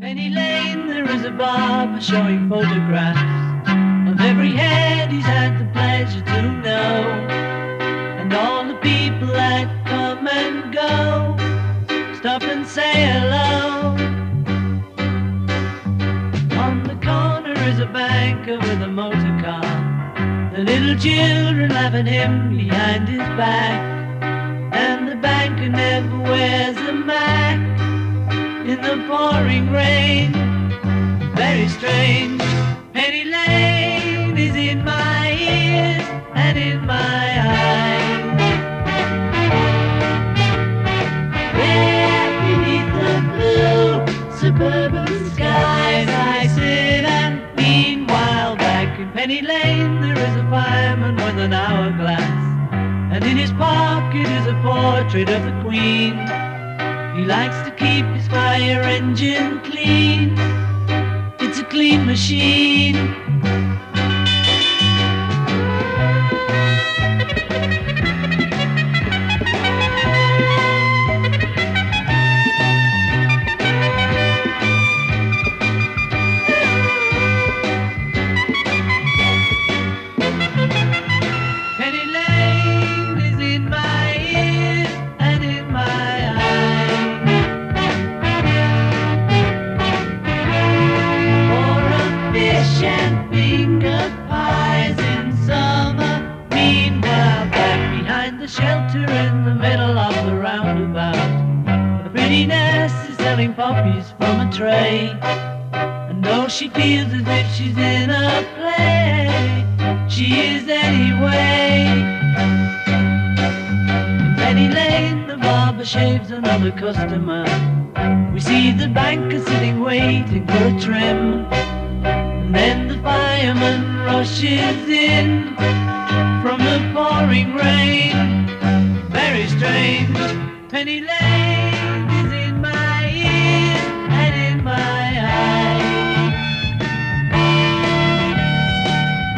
Penny Lane, there is a barber showing photographs of every head he's had the pleasure to know, and all the people that come and go stop and say hello. On the corner is a banker with a motor car. The little children laugh at him behind his back, and the banker never in the pouring rain. Very strange. Penny Lane is in my ears and in my eyes. There beneath the blue suburban skies, I sit and meanwhile back in Penny Lane there is a fireman with an hourglass, and in his pocket is a portrait of the Queen. He likes to keep his fire engine clean. It's a clean machine. The shelter in the middle of the roundabout, a pretty nurse is selling poppies from a tray. And though she feels as if she's in a play, she is anyway. In Penny Lane, the barber shaves another customer. We see the banker sitting waiting for a trim. And then the fireman rushes in from the pouring rain strange penny lane is in my ear and in my eye.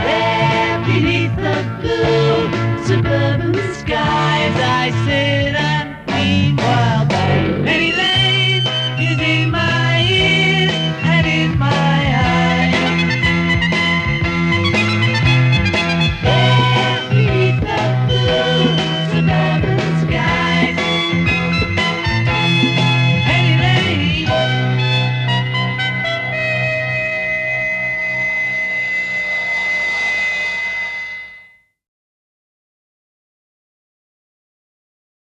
There beneath the blue suburban skies I sit and dream meanwhile penny lane is in my ear and in my eye. There beneath the blue suburban